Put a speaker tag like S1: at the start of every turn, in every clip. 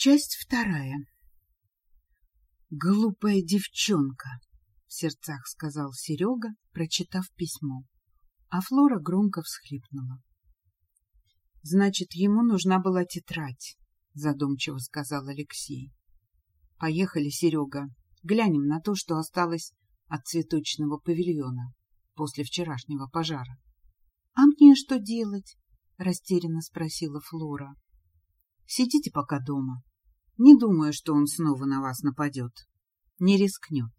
S1: Часть вторая. «Глупая девчонка», — в сердцах сказал Серега, прочитав письмо. А Флора громко всхлипнула. «Значит, ему нужна была тетрадь», — задумчиво сказал Алексей. «Поехали, Серега, глянем на то, что осталось от цветочного павильона после вчерашнего пожара». «А мне что делать?» — растерянно спросила Флора. «Сидите пока дома. Не думаю, что он снова на вас нападет. Не рискнет.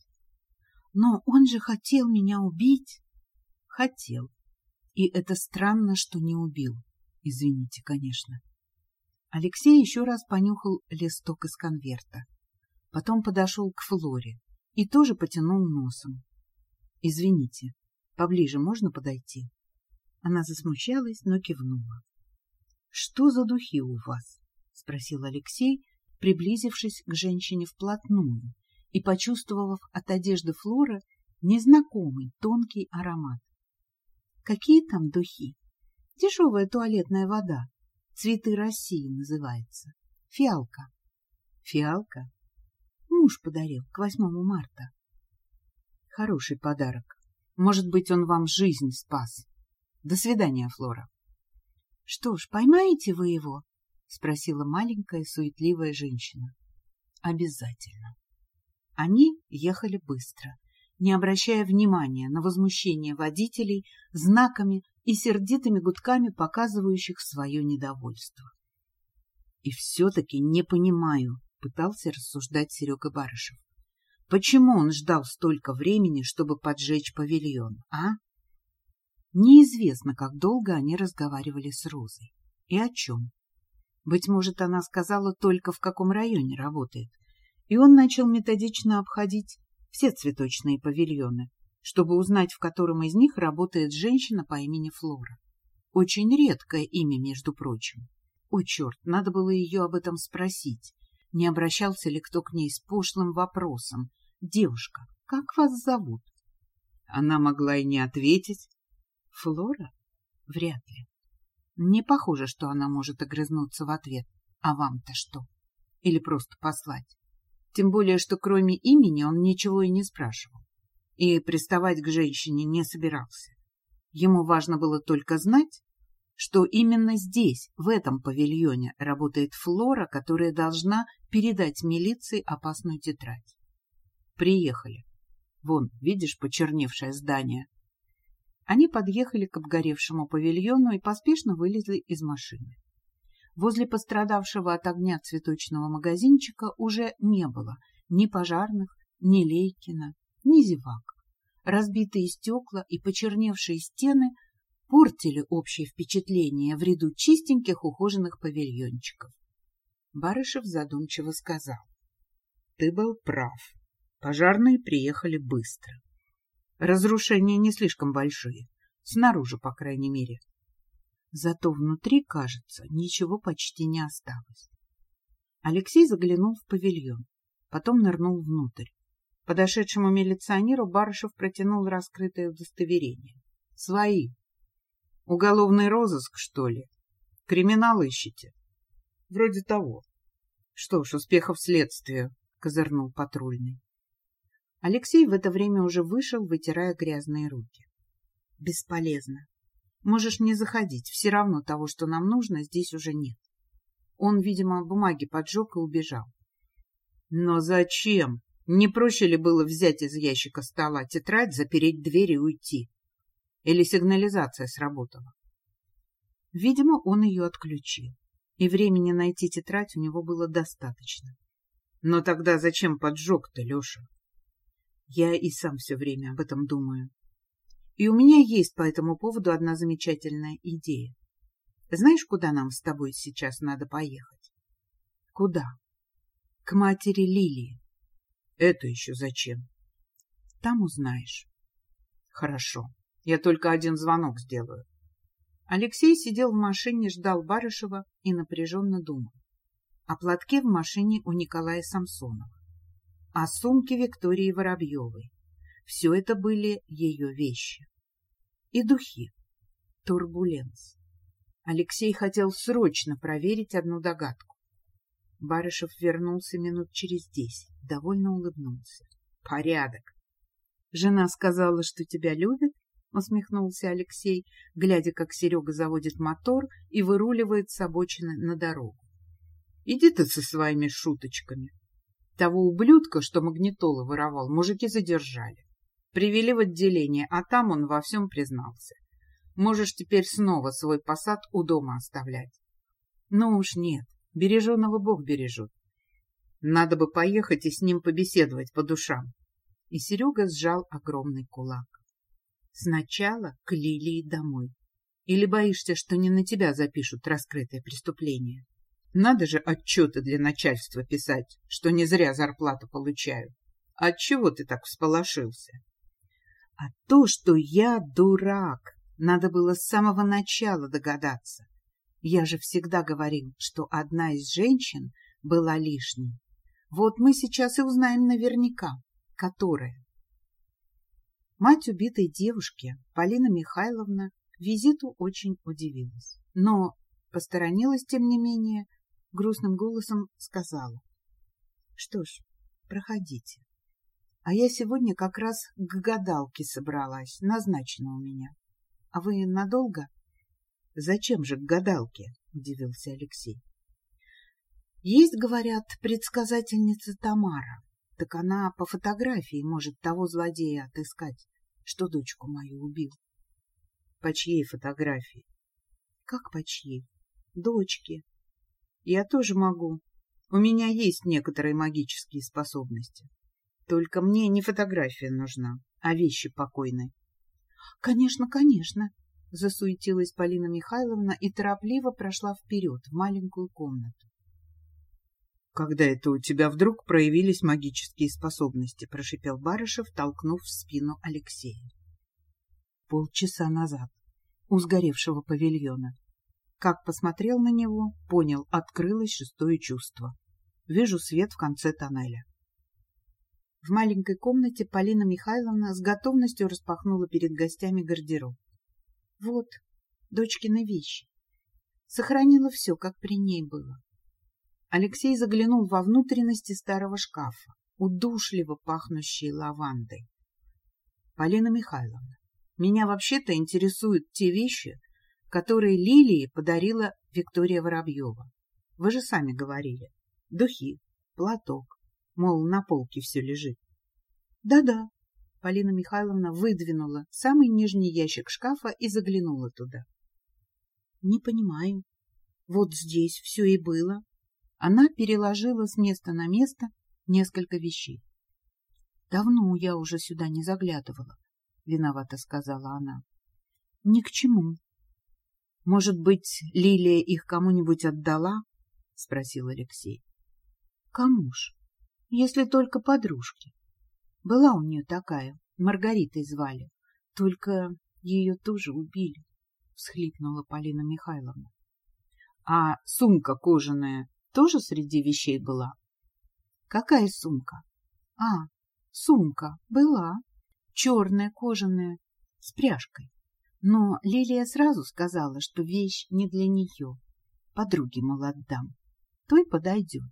S1: Но он же хотел меня убить. Хотел. И это странно, что не убил. Извините, конечно. Алексей еще раз понюхал листок из конверта. Потом подошел к Флоре и тоже потянул носом. — Извините, поближе можно подойти? Она засмущалась, но кивнула. — Что за духи у вас? — спросил Алексей, приблизившись к женщине вплотную и почувствовав от одежды Флоры незнакомый тонкий аромат. Какие там духи? Дешевая туалетная вода. Цветы России называется. Фиалка. Фиалка? Муж подарил к 8 марта. Хороший подарок. Может быть, он вам жизнь спас. До свидания, Флора. Что ж, поймаете вы его? — спросила маленькая суетливая женщина. — Обязательно. Они ехали быстро, не обращая внимания на возмущение водителей знаками и сердитыми гудками, показывающих свое недовольство. — И все-таки не понимаю, — пытался рассуждать Серега Барышев. — Почему он ждал столько времени, чтобы поджечь павильон, а? Неизвестно, как долго они разговаривали с Розой. И о чем. Быть может, она сказала только, в каком районе работает. И он начал методично обходить все цветочные павильоны, чтобы узнать, в котором из них работает женщина по имени Флора. Очень редкое имя, между прочим. О, черт, надо было ее об этом спросить. Не обращался ли кто к ней с пошлым вопросом? «Девушка, как вас зовут?» Она могла и не ответить. «Флора? Вряд ли. Не похоже, что она может огрызнуться в ответ. А вам-то что? Или просто послать? Тем более, что кроме имени он ничего и не спрашивал. И приставать к женщине не собирался. Ему важно было только знать, что именно здесь, в этом павильоне, работает Флора, которая должна передать милиции опасную тетрадь. Приехали. Вон, видишь почерневшее здание? Они подъехали к обгоревшему павильону и поспешно вылезли из машины. Возле пострадавшего от огня цветочного магазинчика уже не было ни пожарных, ни Лейкина, ни зевак. Разбитые стекла и почерневшие стены портили общее впечатление в ряду чистеньких ухоженных павильончиков. Барышев задумчиво сказал. — Ты был прав. Пожарные приехали быстро. Разрушения не слишком большие, снаружи, по крайней мере. Зато внутри, кажется, ничего почти не осталось. Алексей заглянул в павильон, потом нырнул внутрь. Подошедшему милиционеру Барышев протянул раскрытое удостоверение. — Свои. — Уголовный розыск, что ли? Криминал ищете? — Вроде того. — Что ж, успехов следствию, — козырнул патрульный. Алексей в это время уже вышел, вытирая грязные руки. Бесполезно. Можешь не заходить, все равно того, что нам нужно, здесь уже нет. Он, видимо, бумаги поджег и убежал. Но зачем? Не проще ли было взять из ящика стола тетрадь, запереть дверь и уйти? Или сигнализация сработала? Видимо, он ее отключил, и времени найти тетрадь у него было достаточно. Но тогда зачем поджег-то, Леша? Я и сам все время об этом думаю. И у меня есть по этому поводу одна замечательная идея. Знаешь, куда нам с тобой сейчас надо поехать? Куда? К матери Лилии. Это еще зачем? Там узнаешь. Хорошо. Я только один звонок сделаю. Алексей сидел в машине, ждал Барышева и напряженно думал. О платке в машине у Николая Самсонова о сумке Виктории Воробьевой. Все это были ее вещи. И духи. Турбуленс. Алексей хотел срочно проверить одну догадку. Барышев вернулся минут через десять, довольно улыбнулся. — Порядок. — Жена сказала, что тебя любит? — усмехнулся Алексей, глядя, как Серега заводит мотор и выруливает с обочины на дорогу. — Иди ты со своими шуточками. Того ублюдка, что магнитолы воровал, мужики задержали. Привели в отделение, а там он во всем признался. Можешь теперь снова свой посад у дома оставлять. Ну уж нет, береженого Бог бережет. Надо бы поехать и с ним побеседовать по душам. И Серега сжал огромный кулак. Сначала к Лилии домой. Или боишься, что не на тебя запишут раскрытое преступление? Надо же отчеты для начальства писать, что не зря зарплату получаю. Отчего ты так всполошился? А то, что я дурак, надо было с самого начала догадаться. Я же всегда говорил, что одна из женщин была лишней. Вот мы сейчас и узнаем наверняка, которая. Мать убитой девушки, Полина Михайловна, визиту очень удивилась, но посторонилась, тем не менее, грустным голосом сказала. — Что ж, проходите. А я сегодня как раз к гадалке собралась, назначена у меня. А вы надолго? — Зачем же к гадалке? — удивился Алексей. — Есть, говорят, предсказательница Тамара. Так она по фотографии может того злодея отыскать, что дочку мою убил. — По чьей фотографии? — Как по чьей? — Дочки. — Я тоже могу. У меня есть некоторые магические способности. Только мне не фотография нужна, а вещи покойной. — Конечно, конечно, — засуетилась Полина Михайловна и торопливо прошла вперед в маленькую комнату. — Когда это у тебя вдруг проявились магические способности? — прошипел Барышев, толкнув в спину Алексея. — Полчаса назад, у сгоревшего павильона. Как посмотрел на него, понял, открылось шестое чувство. Вижу свет в конце тоннеля. В маленькой комнате Полина Михайловна с готовностью распахнула перед гостями гардероб. Вот, дочкины вещи. Сохранила все, как при ней было. Алексей заглянул во внутренности старого шкафа, удушливо пахнущей лавандой. Полина Михайловна, меня вообще-то интересуют те вещи, которые Лилии подарила Виктория Воробьева. Вы же сами говорили. Духи, платок, мол, на полке все лежит. Да-да, Полина Михайловна выдвинула самый нижний ящик шкафа и заглянула туда. Не понимаю. Вот здесь все и было. Она переложила с места на место несколько вещей. Давно я уже сюда не заглядывала, виновато сказала она. Ни к чему. Может быть, Лилия их кому-нибудь отдала? спросил Алексей. Кому ж? Если только подружке. Была у нее такая, Маргаритой звали. Только ее тоже убили, — всхлипнула Полина Михайловна. — А сумка кожаная тоже среди вещей была? — Какая сумка? — А, сумка была. Черная, кожаная, с пряжкой. Но Лилия сразу сказала, что вещь не для нее. Подруге, мол, отдам. Той подойдет.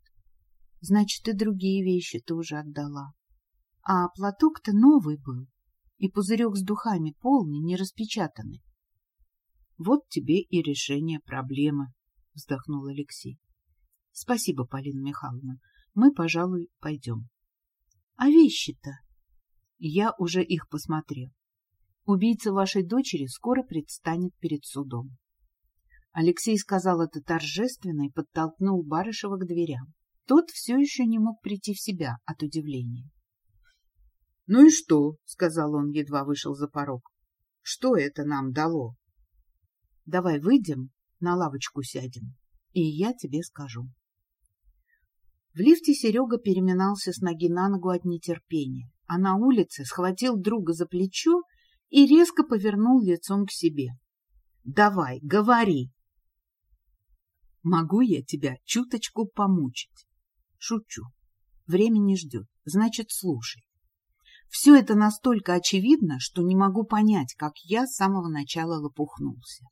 S1: Значит, и другие вещи тоже отдала. А платок-то новый был, и пузырек с духами полный, не распечатанный. — Вот тебе и решение проблемы, — вздохнул Алексей. — Спасибо, Полина Михайловна. Мы, пожалуй, пойдем. — А вещи-то? Я уже их посмотрел. Убийца вашей дочери скоро предстанет перед судом. Алексей сказал это торжественно и подтолкнул Барышева к дверям. Тот все еще не мог прийти в себя от удивления. — Ну и что? — сказал он, едва вышел за порог. — Что это нам дало? — Давай выйдем, на лавочку сядем, и я тебе скажу. В лифте Серега переминался с ноги на ногу от нетерпения, а на улице схватил друга за плечо и резко повернул лицом к себе. — Давай, говори! — Могу я тебя чуточку помучить? — Шучу. Время не ждет, значит, слушай. Все это настолько очевидно, что не могу понять, как я с самого начала лопухнулся.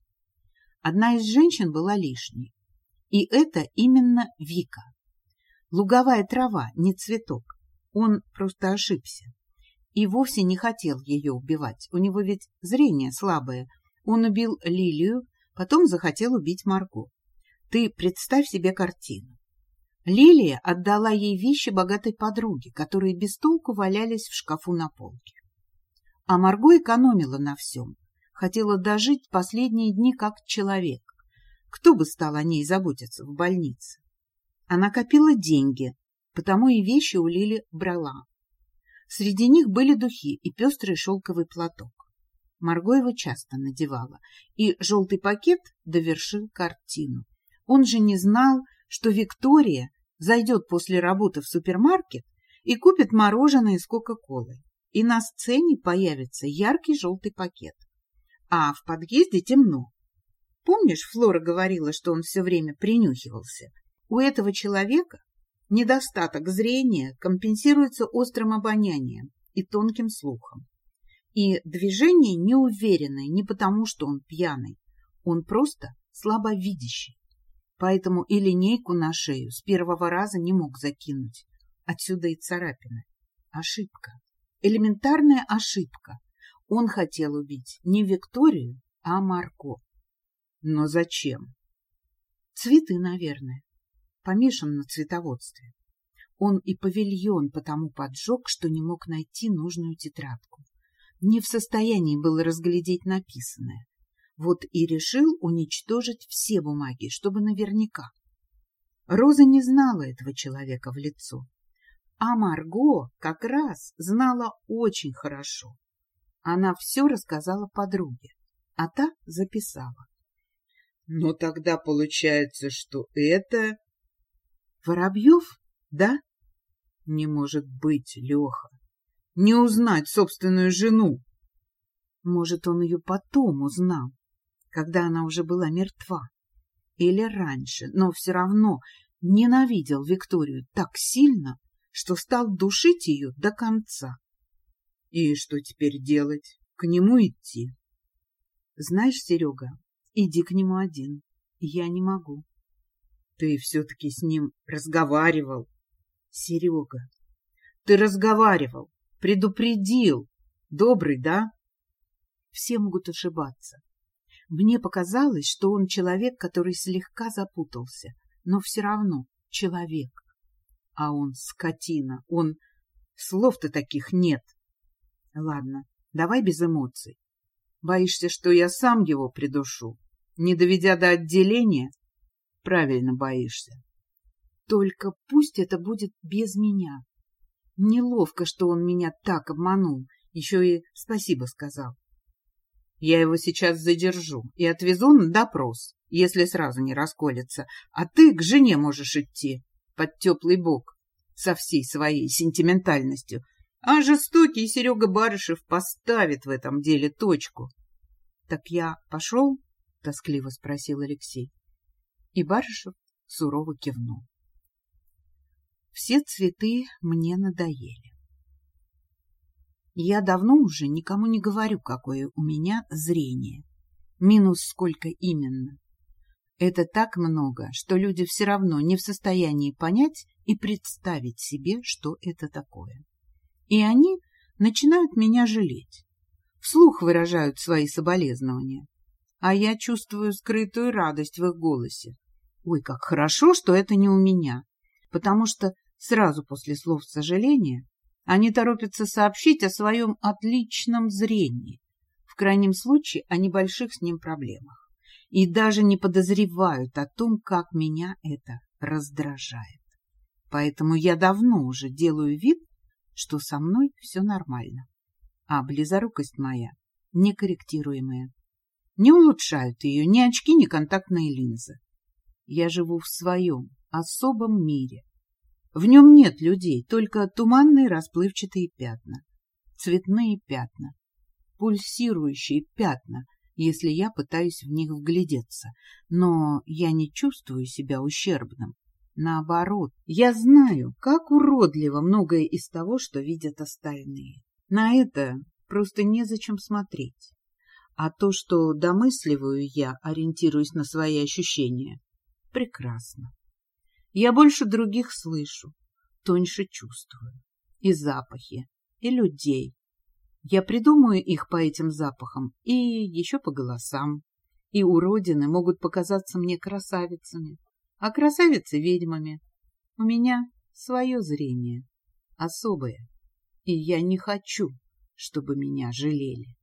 S1: Одна из женщин была лишней. И это именно Вика. Луговая трава, не цветок. Он просто ошибся. И вовсе не хотел ее убивать. У него ведь зрение слабое. Он убил Лилию, потом захотел убить Марго. Ты представь себе картину. Лилия отдала ей вещи богатой подруги, которые без толку валялись в шкафу на полке. А Марго экономила на всем, хотела дожить последние дни как человек. Кто бы стал о ней заботиться в больнице? Она копила деньги, потому и вещи у Лили брала. Среди них были духи и пестрый шелковый платок. Марго его часто надевала, и желтый пакет довершил картину. Он же не знал, что Виктория зайдет после работы в супермаркет и купит мороженое с Кока-Колой, и на сцене появится яркий желтый пакет. А в подъезде темно. Помнишь, Флора говорила, что он все время принюхивался? У этого человека недостаток зрения компенсируется острым обонянием и тонким слухом. И движение неуверенное не потому, что он пьяный, он просто слабовидящий поэтому и линейку на шею с первого раза не мог закинуть. Отсюда и царапина. Ошибка. Элементарная ошибка. Он хотел убить не Викторию, а Марко. Но зачем? Цветы, наверное. Помешан на цветоводстве. Он и павильон потому поджег, что не мог найти нужную тетрадку. Не в состоянии был разглядеть написанное. Вот и решил уничтожить все бумаги, чтобы наверняка. Роза не знала этого человека в лицо, а Марго как раз знала очень хорошо. Она все рассказала подруге, а та записала. Но тогда получается, что это... Воробьев, да? Не может быть, Леха. Не узнать собственную жену. Может, он ее потом узнал когда она уже была мертва. Или раньше, но все равно ненавидел Викторию так сильно, что стал душить ее до конца. И что теперь делать? К нему идти? Знаешь, Серега, иди к нему один. Я не могу. Ты все-таки с ним разговаривал. Серега, ты разговаривал, предупредил. Добрый, да? Все могут ошибаться. Мне показалось, что он человек, который слегка запутался, но все равно человек. А он скотина, он... Слов-то таких нет. Ладно, давай без эмоций. Боишься, что я сам его придушу, не доведя до отделения? Правильно боишься. Только пусть это будет без меня. Неловко, что он меня так обманул, еще и спасибо сказал. Я его сейчас задержу и отвезу на допрос, если сразу не расколется, а ты к жене можешь идти под теплый бок со всей своей сентиментальностью, а жестокий Серега Барышев поставит в этом деле точку. — Так я пошел? — тоскливо спросил Алексей. И Барышев сурово кивнул. Все цветы мне надоели. Я давно уже никому не говорю, какое у меня зрение. Минус сколько именно. Это так много, что люди все равно не в состоянии понять и представить себе, что это такое. И они начинают меня жалеть. Вслух выражают свои соболезнования. А я чувствую скрытую радость в их голосе. Ой, как хорошо, что это не у меня. Потому что сразу после слов сожаления они торопятся сообщить о своем отличном зрении, в крайнем случае о небольших с ним проблемах, и даже не подозревают о том, как меня это раздражает. Поэтому я давно уже делаю вид, что со мной все нормально, а близорукость моя некорректируемая. Не улучшают ее ни очки, ни контактные линзы. Я живу в своем особом мире, в нем нет людей, только туманные расплывчатые пятна, цветные пятна, пульсирующие пятна, если я пытаюсь в них вглядеться. Но я не чувствую себя ущербным. Наоборот, я знаю, как уродливо многое из того, что видят остальные. На это просто незачем смотреть. А то, что домысливаю я, ориентируясь на свои ощущения, прекрасно. Я больше других слышу, тоньше чувствую. И запахи, и людей. Я придумаю их по этим запахам и еще по голосам. И уродины могут показаться мне красавицами, а красавицы — ведьмами. У меня свое зрение, особое, и я не хочу, чтобы меня жалели.